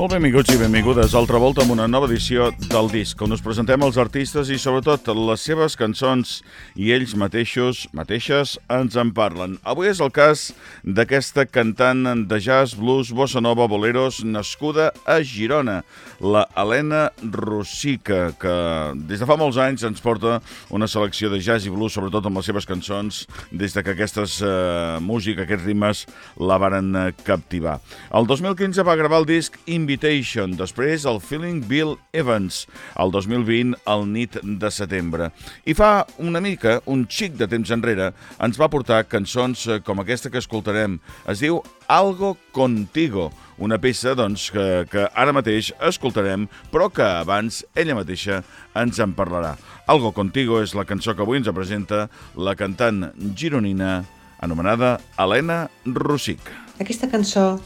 Molt benvinguts i benvingudes altra volta amb una nova edició del disc, on us presentem els artistes i sobretot les seves cançons i ells mateixos, mateixes, ens en parlen. Avui és el cas d'aquesta cantant de jazz, blues, bossa nova, boleros, nascuda a Girona, la Helena Rossica, que des de fa molts anys ens porta una selecció de jazz i blues, sobretot amb les seves cançons, des de que aquestes eh, música, aquests ritmes, la varen captivar. El 2015 va gravar el disc Invitation Invitation, després el Feeling Bill Evans, el 2020 al nit de setembre. I fa una mica, un xic de temps enrere, ens va portar cançons eh, com aquesta que escoltarem. Es diu Algo Contigo, una peça doncs, que, que ara mateix escoltarem, però que abans ella mateixa ens en parlarà. Algo Contigo és la cançó que avui ens presenta la cantant gironina anomenada Helena Rossic. Aquesta cançó,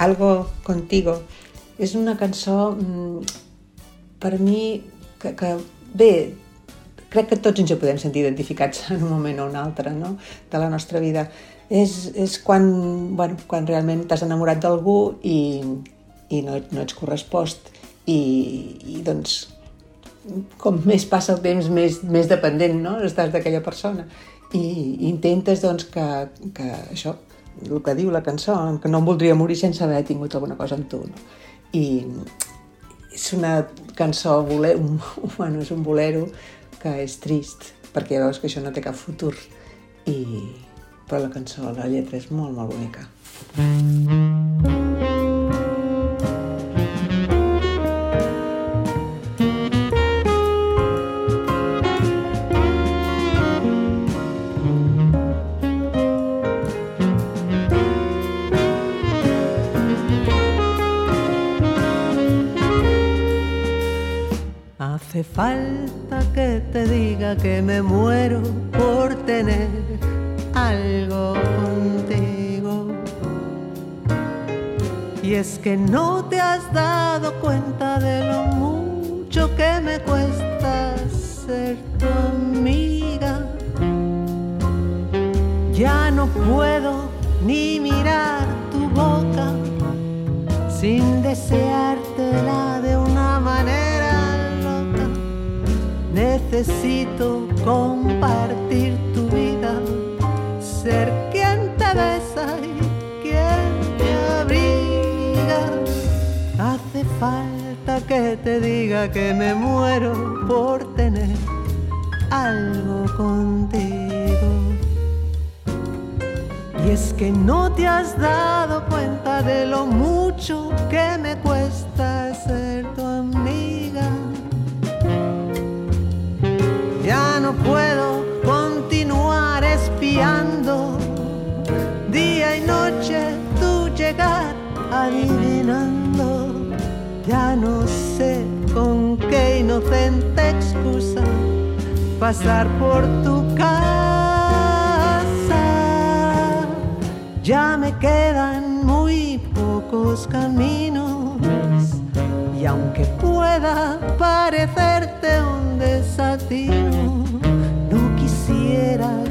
Algo Contigo, és una cançó mm, per mi que, que bé, crec que tots ens hi podem sentir identificats en un moment o un altre no? de la nostra vida. És, és quan, bueno, quan realment t'has enamorat d'algú i, i no, no ets correspost i, i doncs com més passa el temps més, més dependent no? estàs d'aquella persona i, i intentes doncs que, que això, el que diu la cançó, que no em voldria morir sense haver tingut alguna cosa amb tu. No? I és una cançó, boler, un, bueno, és un bolero que és trist, perquè veus que això no té cap futur, i, però la cançó, la lletra és molt, molt bonica. Mm -hmm. Falta que te diga que me muero por tener algo contigo. Y es que no te has dado cuenta de lo mucho que me cuesta ser tu amiga. Ya no puedo ni mirar tu boca sin deseártela necesito compartir tu vida, ser quien te besa y quien te abriga. Hace falta que te diga que me muero por tener algo contigo. Y es que no te has dado cuenta de lo mucho que me cuesta puedo continuar espiando día y noche tu llegar adivinando. Ya no sé con qué inocente excusa pasar por tu casa. Ya me quedan muy pocos caminos y aunque pueda parecerte un desatino, no quieras.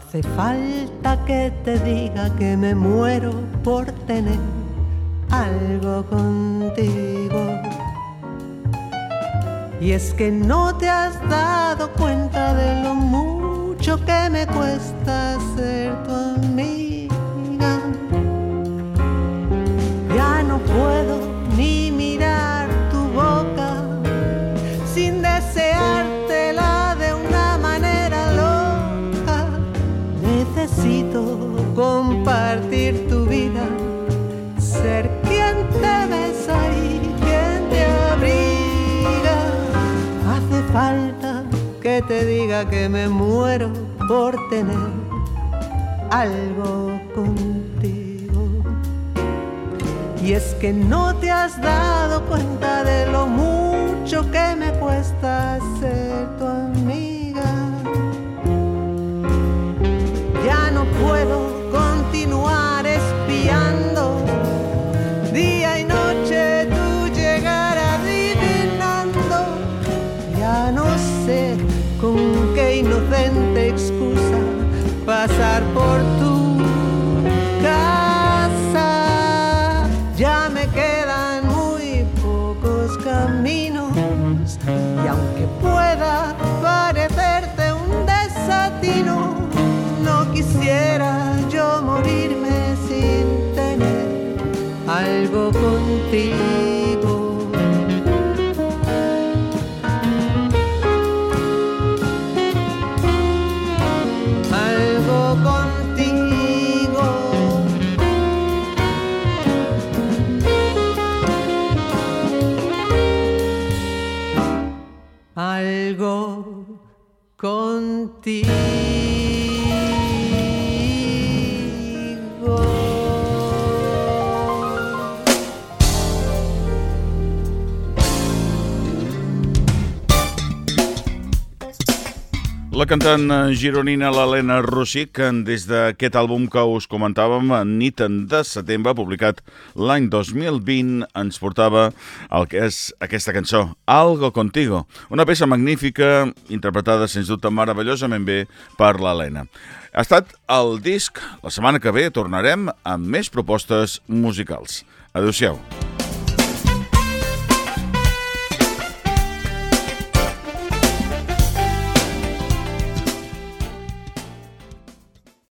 Hace falta que te diga que me muero por tener algo contigo. Y es que no te has dado cuenta de lo mucho que me cuesta Necesito compartir tu vida, ser quien te besa y quien te abriga. Hace falta que te diga que me muero por tener algo contigo. Y es que no te has dado cuenta de lo mucho que me cuesta ser por tu casa. Ya me quedan muy pocos caminos y aunque pueda parecerte un desatino, no quisiera yo morirme sin tener algo contigo. La cantant eh, gironina l'Helena que des d'aquest àlbum que us comentàvem, Nit de setembre, publicat l'any 2020, ens portava el que és aquesta cançó, Algo Contigo, una peça magnífica, interpretada, sens dubte, meravellosament bé per l'Helena. Ha estat el disc. La setmana que ve tornarem amb més propostes musicals. Adéu-siau.